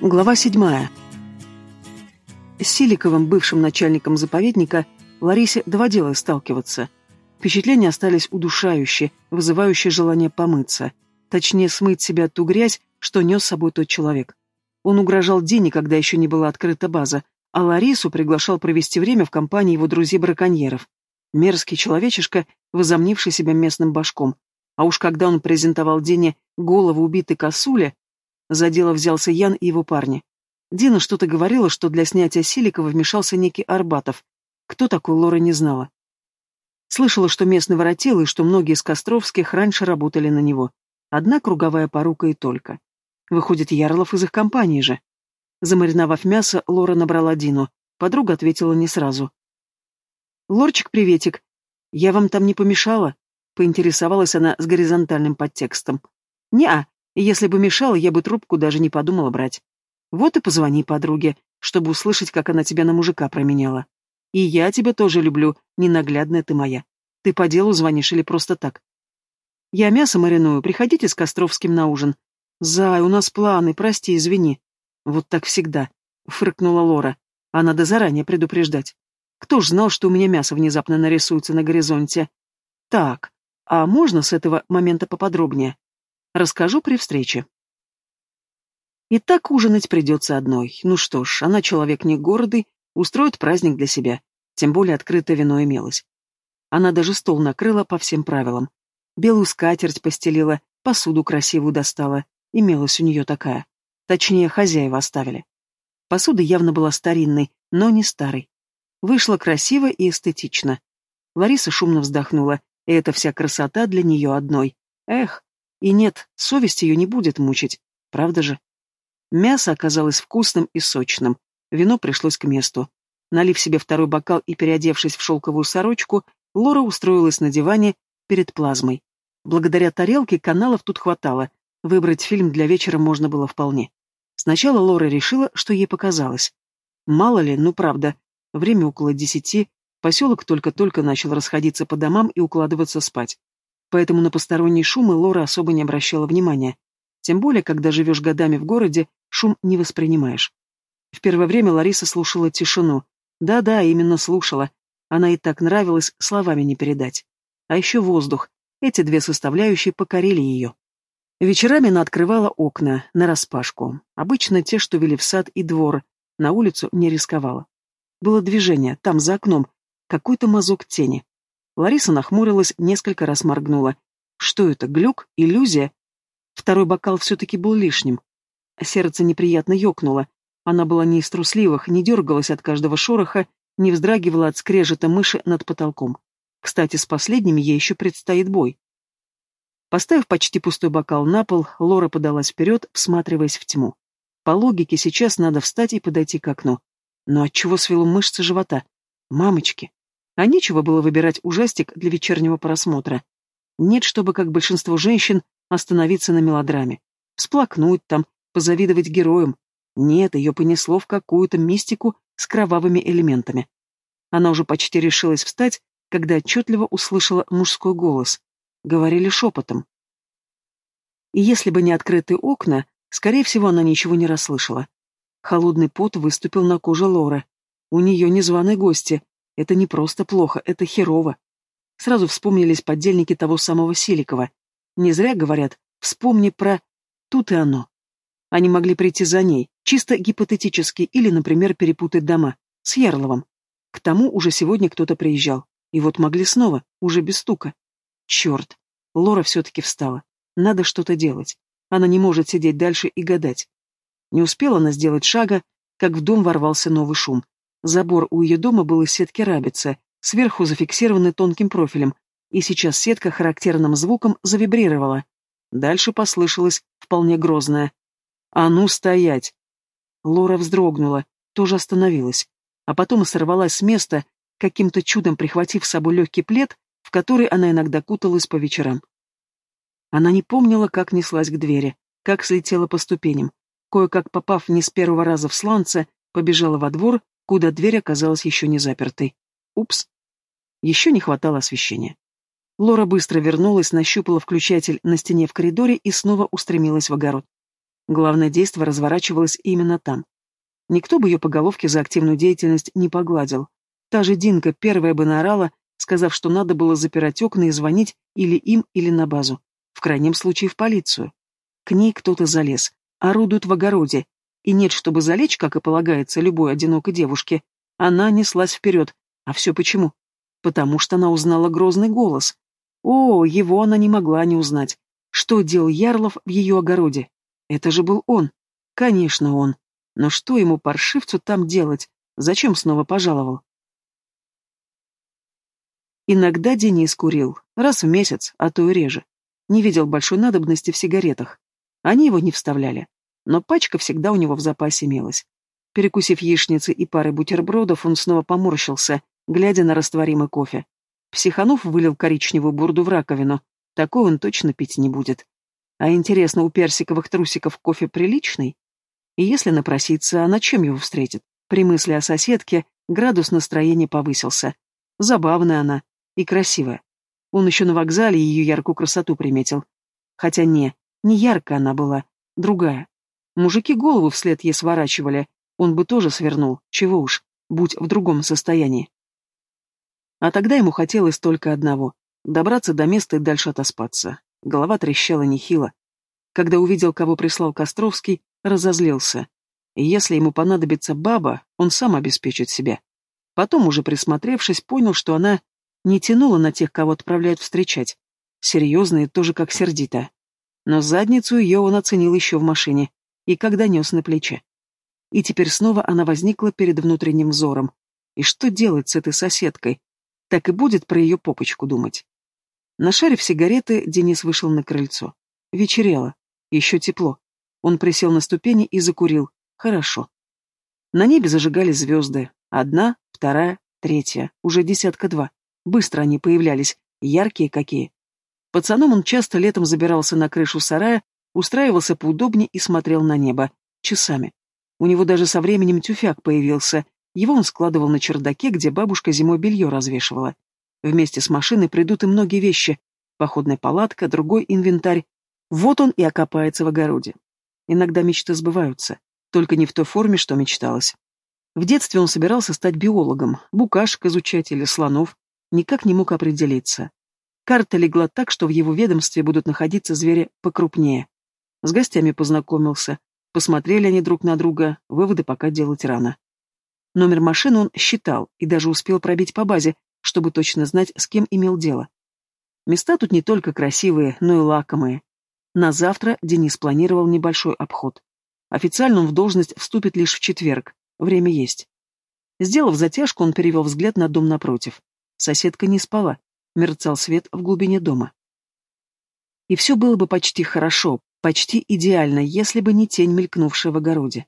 Глава седьмая. С Силиковым, бывшим начальником заповедника, Ларисе доводилось сталкиваться. Впечатления остались удушающие, вызывающие желание помыться. Точнее, смыть себя ту грязь, что нес с собой тот человек. Он угрожал Дине, когда еще не была открыта база, а Ларису приглашал провести время в компании его друзей-браконьеров. Мерзкий человечишка, возомнивший себя местным башком. А уж когда он презентовал Дине голову убитой косули, за дело взялся Ян и его парни. Дина что-то говорила, что для снятия Силикова вмешался некий Арбатов. Кто такой, Лора не знала. Слышала, что местный воротил и что многие из Костровских раньше работали на него. Одна круговая порука и только. Выходит, Ярлов из их компании же. Замариновав мясо, Лора набрала Дину. Подруга ответила не сразу. «Лорчик, приветик. Я вам там не помешала?» Поинтересовалась она с горизонтальным подтекстом. «Не-а, если бы мешала, я бы трубку даже не подумала брать. Вот и позвони подруге, чтобы услышать, как она тебя на мужика променяла. И я тебя тоже люблю, ненаглядная ты моя. Ты по делу звонишь или просто так? Я мясо мариную, приходите с Костровским на ужин. Зай, у нас планы, прости, извини. Вот так всегда, фыркнула Лора. А надо заранее предупреждать. Кто ж знал, что у меня мясо внезапно нарисуется на горизонте? Так, а можно с этого момента поподробнее? Расскажу при встрече. И так ужинать придется одной. Ну что ж, она человек не гордый, устроит праздник для себя. Тем более открытое вино имелось. Она даже стол накрыла по всем правилам. Белую скатерть постелила, посуду красивую достала. Имелась у нее такая. Точнее, хозяева оставили. Посуда явно была старинной, но не старой. Вышло красиво и эстетично. Лариса шумно вздохнула, и эта вся красота для нее одной. Эх, и нет, совесть ее не будет мучить, правда же? Мясо оказалось вкусным и сочным, вино пришлось к месту. Налив себе второй бокал и переодевшись в шелковую сорочку, Лора устроилась на диване перед плазмой. Благодаря тарелке каналов тут хватало, выбрать фильм для вечера можно было вполне. Сначала Лора решила, что ей показалось. Мало ли, ну правда, время около десяти, поселок только-только начал расходиться по домам и укладываться спать поэтому на посторонние шумы Лора особо не обращала внимания. Тем более, когда живешь годами в городе, шум не воспринимаешь. В первое время Лариса слушала тишину. Да-да, именно слушала. Она и так нравилась, словами не передать. А еще воздух. Эти две составляющие покорили ее. Вечерами она открывала окна, нараспашку. Обычно те, что вели в сад и двор. На улицу не рисковала. Было движение, там, за окном. Какой-то мазок тени. Лариса нахмурилась, несколько раз моргнула. Что это, глюк? Иллюзия? Второй бокал все-таки был лишним. Сердце неприятно ёкнуло. Она была не из трусливых, не дергалась от каждого шороха, не вздрагивала от скрежета мыши над потолком. Кстати, с последними ей еще предстоит бой. Поставив почти пустой бокал на пол, Лора подалась вперед, всматриваясь в тьму. По логике, сейчас надо встать и подойти к окну. Но отчего свело мышцы живота? Мамочки! А нечего было выбирать ужастик для вечернего просмотра. Нет, чтобы, как большинство женщин, остановиться на мелодраме. Всплакнуть там, позавидовать героям. Нет, ее понесло в какую-то мистику с кровавыми элементами. Она уже почти решилась встать, когда отчетливо услышала мужской голос. Говорили шепотом. И если бы не открытые окна, скорее всего, она ничего не расслышала. Холодный пот выступил на коже Лоры. У нее незваные гости, это не просто плохо, это херово. Сразу вспомнились подельники того самого Селикова. Не зря говорят, вспомни про... Тут и оно. Они могли прийти за ней, чисто гипотетически, или, например, перепутать дома, с Ярловым. К тому уже сегодня кто-то приезжал. И вот могли снова, уже без стука. Черт. Лора все-таки встала. Надо что-то делать. Она не может сидеть дальше и гадать. Не успела она сделать шага, как в дом ворвался новый шум. Забор у ее дома был из сетки рабицы, сверху зафиксированный тонким профилем, и сейчас сетка характерным звуком завибрировала. Дальше послышалось вполне грозное. «А ну, стоять!» Лора вздрогнула, тоже остановилась, а потом сорвалась с места, каким-то чудом прихватив с собой легкий плед, в который она иногда куталась по вечерам. Она не помнила, как неслась к двери, как слетела по ступеням. Кое-как попав не с первого раза в сланце, побежала во двор, куда дверь оказалась еще не запертой. Упс. Еще не хватало освещения. Лора быстро вернулась, нащупала включатель на стене в коридоре и снова устремилась в огород. Главное действо разворачивалось именно там. Никто бы ее по головке за активную деятельность не погладил. Та же Динка первая бы наорала, сказав, что надо было запирать окна и звонить или им, или на базу. В крайнем случае в полицию. К ней кто-то залез, орудует в огороде. И нет, чтобы залечь, как и полагается любой одинокой девушке. Она неслась вперед. А все почему? Потому что она узнала грозный голос. О, его она не могла не узнать. Что делал Ярлов в ее огороде? Это же был он. Конечно, он. Но что ему, паршивцу, там делать? Зачем снова пожаловал? Иногда Денис курил. Раз в месяц, а то и реже. Не видел большой надобности в сигаретах. Они его не вставляли. Но пачка всегда у него в запасе имелась. Перекусив яичницы и парой бутербродов, он снова поморщился, глядя на растворимый кофе. Психанов вылил коричневую бурду в раковину. Такой он точно пить не будет. А интересно, у персиковых трусиков кофе приличный? И если напроситься, а на чем его встретит? При мысли о соседке градус настроения повысился. Забавная она и красивая. Он еще на вокзале ее яркую красоту приметил. Хотя не, не яркая она была, другая. Мужики голову вслед ей сворачивали, он бы тоже свернул, чего уж, будь в другом состоянии. А тогда ему хотелось только одного — добраться до места и дальше отоспаться. Голова трещала нехило. Когда увидел, кого прислал Костровский, разозлился. Если ему понадобится баба, он сам обеспечит себя. Потом, уже присмотревшись, понял, что она не тянула на тех, кого отправляют встречать. Серьезная тоже как сердито. Но задницу ее он оценил еще в машине, и когда нес на плече. И теперь снова она возникла перед внутренним взором. И что делать с этой соседкой? Так и будет про ее попочку думать. Нашарив сигареты, Денис вышел на крыльцо. Вечерело. Еще тепло. Он присел на ступени и закурил. Хорошо. На небе зажигались звезды. Одна, вторая, третья. Уже десятка два. Быстро они появлялись. Яркие какие. Пацаном он часто летом забирался на крышу сарая, устраивался поудобнее и смотрел на небо. Часами. У него даже со временем тюфяк появился. Его он складывал на чердаке, где бабушка зимой белье развешивала. Вместе с машиной придут и многие вещи. Походная палатка, другой инвентарь. Вот он и окопается в огороде. Иногда мечты сбываются. Только не в той форме, что мечталось. В детстве он собирался стать биологом, букашек изучать или слонов. Никак не мог определиться. Карта легла так, что в его ведомстве будут находиться звери покрупнее. С гостями познакомился. Посмотрели они друг на друга, выводы пока делать рано. Номер машины он считал и даже успел пробить по базе, чтобы точно знать, с кем имел дело. Места тут не только красивые, но и лакомые. На завтра Денис планировал небольшой обход. Официально он в должность вступит лишь в четверг, время есть. Сделав затяжку, он перевел взгляд на дом напротив. Соседка не спала, мерцал свет в глубине дома. И все было бы почти хорошо, почти идеально, если бы не тень, мелькнувшая в огороде.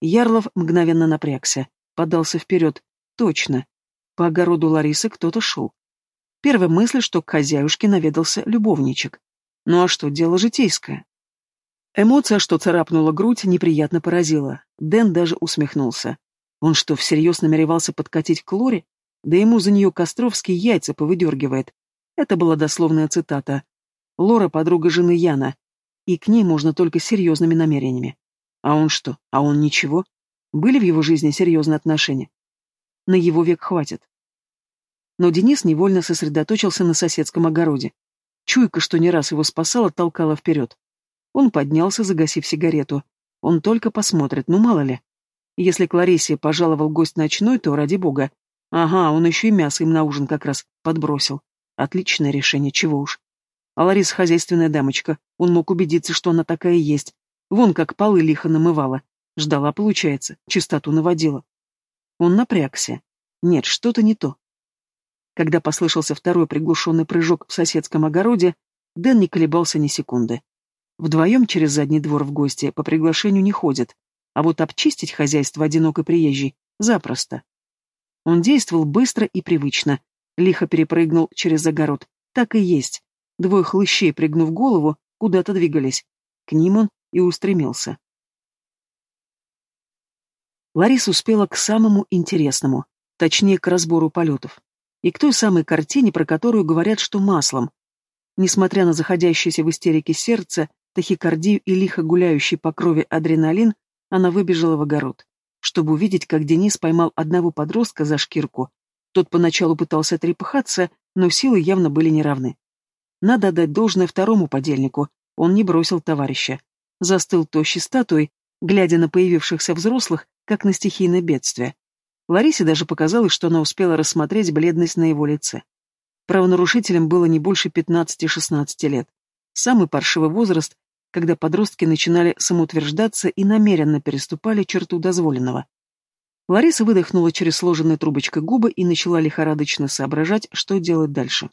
Ярлов мгновенно напрягся, подался вперед. Точно, по огороду Ларисы кто-то шел. Первая мысль, что к хозяюшке наведался любовничек. Ну а что, дело житейское. Эмоция, что царапнула грудь, неприятно поразила. Дэн даже усмехнулся. Он что, всерьез намеревался подкатить к Лоре? Да ему за нее Костровский яйца повыдергивает. Это была дословная цитата. Лора — подруга жены Яна, и к ней можно только серьезными намерениями. А он что? А он ничего? Были в его жизни серьезные отношения? На его век хватит. Но Денис невольно сосредоточился на соседском огороде. Чуйка, что не раз его спасала, толкала вперед. Он поднялся, загасив сигарету. Он только посмотрит, ну мало ли. Если к Ларисе пожаловал гость ночной, то ради бога. Ага, он еще и мясо им на ужин как раз подбросил. Отличное решение, чего уж. А Лариса хозяйственная дамочка, он мог убедиться, что она такая есть. Вон как полы лихо намывала. Ждала, получается, чистоту наводила. Он напрягся. Нет, что-то не то. Когда послышался второй приглушенный прыжок в соседском огороде, Дэн не колебался ни секунды. Вдвоем через задний двор в гости по приглашению не ходят, а вот обчистить хозяйство одинокой приезжей запросто. Он действовал быстро и привычно, лихо перепрыгнул через огород. Так и есть. Двое хлыщей, пригнув голову, куда-то двигались. К ним он и устремился. Лариса успела к самому интересному, точнее, к разбору полетов. И к той самой картине, про которую говорят, что маслом. Несмотря на заходящееся в истерике сердце, тахикардию и лихо гуляющий по крови адреналин, она выбежала в огород, чтобы увидеть, как Денис поймал одного подростка за шкирку. Тот поначалу пытался трепыхаться, но силы явно были неравны. Надо отдать должное второму подельнику, он не бросил товарища. Застыл тощей статуей, глядя на появившихся взрослых, как на стихийное бедствие. Ларисе даже показалось, что она успела рассмотреть бледность на его лице. Правонарушителям было не больше 15-16 лет. Самый паршивый возраст, когда подростки начинали самоутверждаться и намеренно переступали черту дозволенного. Лариса выдохнула через сложенной трубочкой губы и начала лихорадочно соображать, что делать дальше.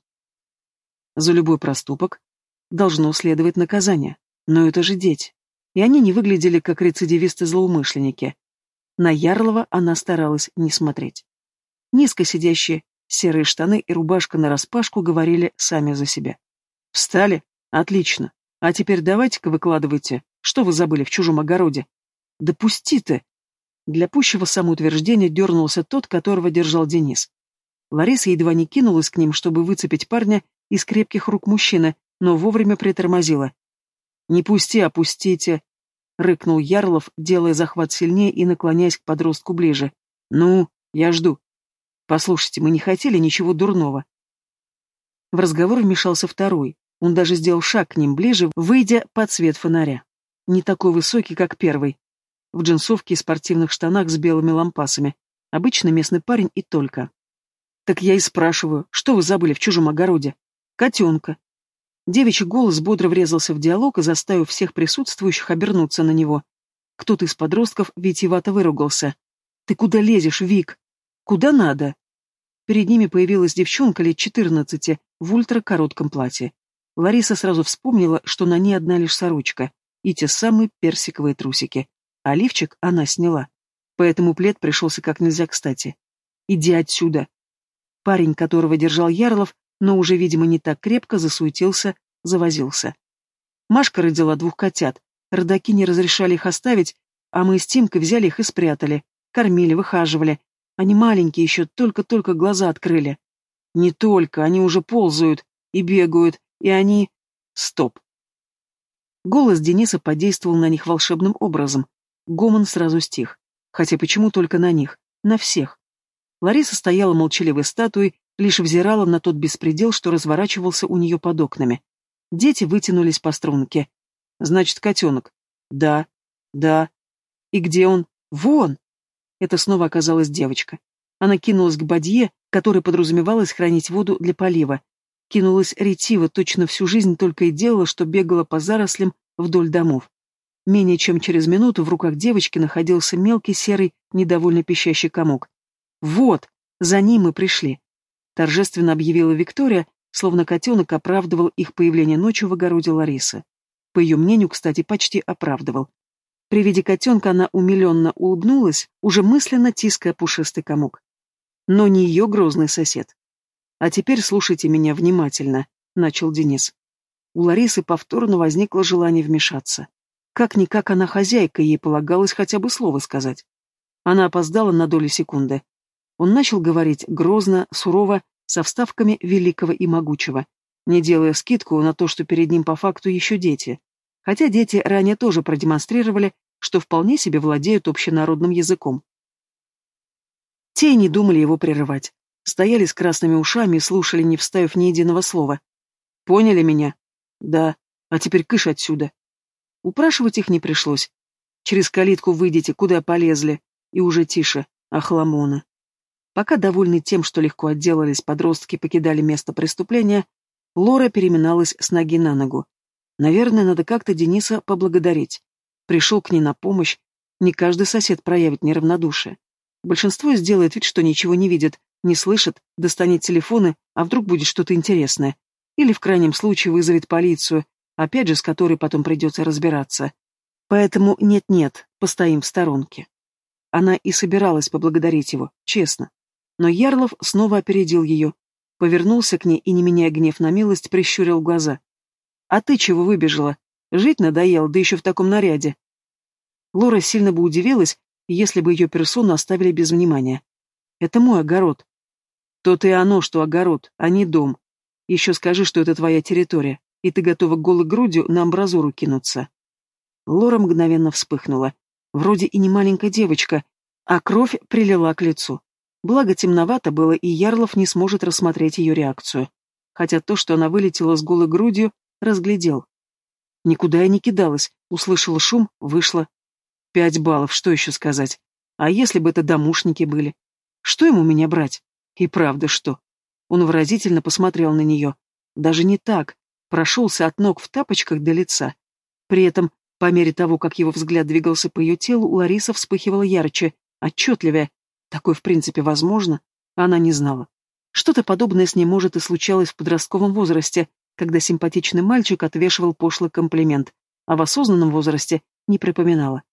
За любой проступок должно следовать наказание, но это же дети, и они не выглядели как рецидивисты-злоумышленники. На Ярлова она старалась не смотреть. Низко сидящие серые штаны и рубашка нараспашку говорили сами за себя. «Встали? Отлично. А теперь давайте-ка выкладывайте, что вы забыли в чужом огороде. Да пусти ты!» Для пущего самоутверждения дернулся тот, которого держал Денис. Лариса едва не кинулась к ним, чтобы выцепить парня из крепких рук мужчины, но вовремя притормозила. «Не пусти, опустите!» — рыкнул Ярлов, делая захват сильнее и наклоняясь к подростку ближе. «Ну, я жду. Послушайте, мы не хотели ничего дурного». В разговор вмешался второй, он даже сделал шаг к ним ближе, выйдя под свет фонаря. Не такой высокий, как первый. В джинсовке и спортивных штанах с белыми лампасами. Обычно местный парень и только. Так я и спрашиваю, что вы забыли в чужом огороде? Котенка. Девичий голос бодро врезался в диалог, заставив всех присутствующих обернуться на него. Кто-то из подростков витиевато выругался. «Ты куда лезешь, Вик? Куда надо?» Перед ними появилась девчонка лет четырнадцати в ультракоротком платье. Лариса сразу вспомнила, что на ней одна лишь сорочка и те самые персиковые трусики, а лифчик она сняла. Поэтому плед пришелся как нельзя кстати. «Иди отсюда!» Парень, которого держал Ярлов, но уже, видимо, не так крепко, засуетился, завозился. Машка родила двух котят. Родаки не разрешали их оставить, а мы с Тимкой взяли их и спрятали. Кормили, выхаживали. Они маленькие еще, только-только глаза открыли. Не только, они уже ползают и бегают, и они... Стоп. Голос Дениса подействовал на них волшебным образом. Гомон сразу стих. Хотя почему только на них? На всех. Лариса стояла молчаливой статуей, лишь взирала на тот беспредел, что разворачивался у нее под окнами. Дети вытянулись по струнке. «Значит, котенок?» «Да, да. И где он?» «Вон!» Это снова оказалась девочка. Она кинулась к бадье, которой подразумевалось хранить воду для полива, Кинулась ретиво, точно всю жизнь только и делала, что бегала по зарослям вдоль домов. Менее чем через минуту в руках девочки находился мелкий серый, недовольно пищащий комок. «Вот! За ним мы пришли!» Торжественно объявила Виктория, словно котенок оправдывал их появление ночью в огороде Ларисы. По ее мнению, кстати, почти оправдывал. При виде котенка она умиленно улыбнулась, уже мысленно тиская пушистый комок. Но не ее грозный сосед. «А теперь слушайте меня внимательно», — начал Денис. У Ларисы повторно возникло желание вмешаться. Как-никак она хозяйка, ей полагалось хотя бы слово сказать. Она опоздала на долю секунды. Он начал говорить грозно, сурово, со вставками великого и могучего, не делая скидку на то, что перед ним по факту еще дети. Хотя дети ранее тоже продемонстрировали, что вполне себе владеют общенародным языком. Те не думали его прерывать стояли с красными ушами и слушали, не вставив ни единого слова. «Поняли меня?» «Да. А теперь кыш отсюда». Упрашивать их не пришлось. «Через калитку выйдите, куда полезли». И уже тише. Ахламона. Пока, довольный тем, что легко отделались, подростки покидали место преступления, Лора переминалась с ноги на ногу. Наверное, надо как-то Дениса поблагодарить. Пришел к ней на помощь. Не каждый сосед проявит неравнодушие. Большинство сделает вид, что ничего не видит, не слышит, достанет телефоны, а вдруг будет что-то интересное. Или в крайнем случае вызовет полицию, опять же, с которой потом придется разбираться. Поэтому нет-нет, постоим в сторонке. Она и собиралась поблагодарить его, честно. Но Ярлов снова опередил ее, повернулся к ней и, не меняя гнев на милость, прищурил глаза. «А ты чего выбежала? Жить надоело, да еще в таком наряде». Лора сильно бы удивилась, если бы ее персону оставили без внимания. Это мой огород. То-то и оно, что огород, а не дом. Еще скажи, что это твоя территория. и ты готова голой грудью на амбразуру кинуться. Лора мгновенно вспыхнула. Вроде и не маленькая девочка, а кровь прилила к лицу. Благо темновато было, и Ярлов не сможет рассмотреть ее реакцию. Хотя то, что она вылетела с голой грудью, разглядел. Никуда я не кидалась, услышала шум, вышла. Пять баллов, что еще сказать? А если бы это домушники были? Что ему меня брать? И правда, что? Он выразительно посмотрел на нее. Даже не так. Прошелся от ног в тапочках до лица. При этом, по мере того, как его взгляд двигался по ее телу, Лариса вспыхивала ярче, отчетливее. Такое, в принципе, возможно. Она не знала. Что-то подобное с ней, может, и случалось в подростковом возрасте, когда симпатичный мальчик отвешивал пошлый комплимент, а в осознанном возрасте не припоминала.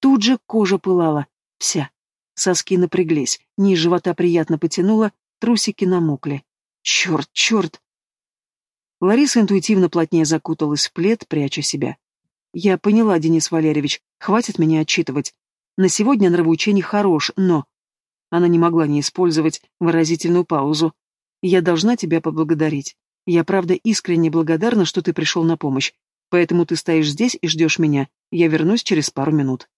Тут же кожа пылала, вся. Соски напряглись, низ живота приятно потянуло, трусики намокли. Черт, черт! Лариса интуитивно плотнее закуталась в плед, пряча себя. Я поняла, Денис Валерьевич, хватит меня отчитывать. На сегодня нравоучение хорош, но... Она не могла не использовать выразительную паузу. Я должна тебя поблагодарить. Я, правда, искренне благодарна, что ты пришел на помощь. Поэтому ты стоишь здесь и ждешь меня. Я вернусь через пару минут.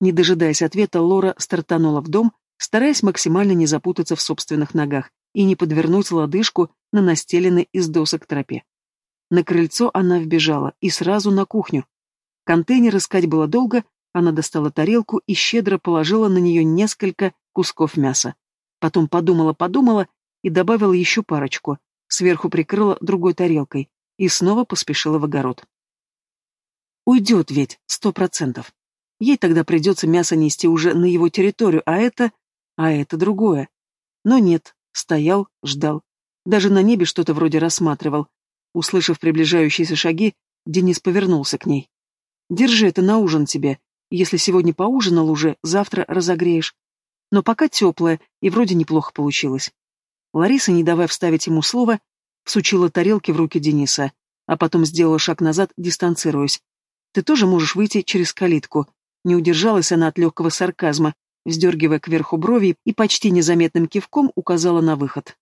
Не дожидаясь ответа, Лора стартанула в дом, стараясь максимально не запутаться в собственных ногах и не подвернуть лодыжку на настеленной из досок тропе. На крыльцо она вбежала и сразу на кухню. Контейнер искать было долго, она достала тарелку и щедро положила на нее несколько кусков мяса. Потом подумала-подумала и добавила еще парочку, сверху прикрыла другой тарелкой и снова поспешила в огород. Уйдет ведь, сто процентов. Ей тогда придется мясо нести уже на его территорию, а это... а это другое. Но нет, стоял, ждал. Даже на небе что-то вроде рассматривал. Услышав приближающиеся шаги, Денис повернулся к ней. «Держи это на ужин тебе. Если сегодня поужинал уже, завтра разогреешь. Но пока теплое, и вроде неплохо получилось». Лариса, не давая вставить ему слово, всучила тарелки в руки Дениса, а потом сделала шаг назад, дистанцируясь. «Ты тоже можешь выйти через калитку. Не удержалась она от легкого сарказма, вздергивая кверху брови и почти незаметным кивком указала на выход.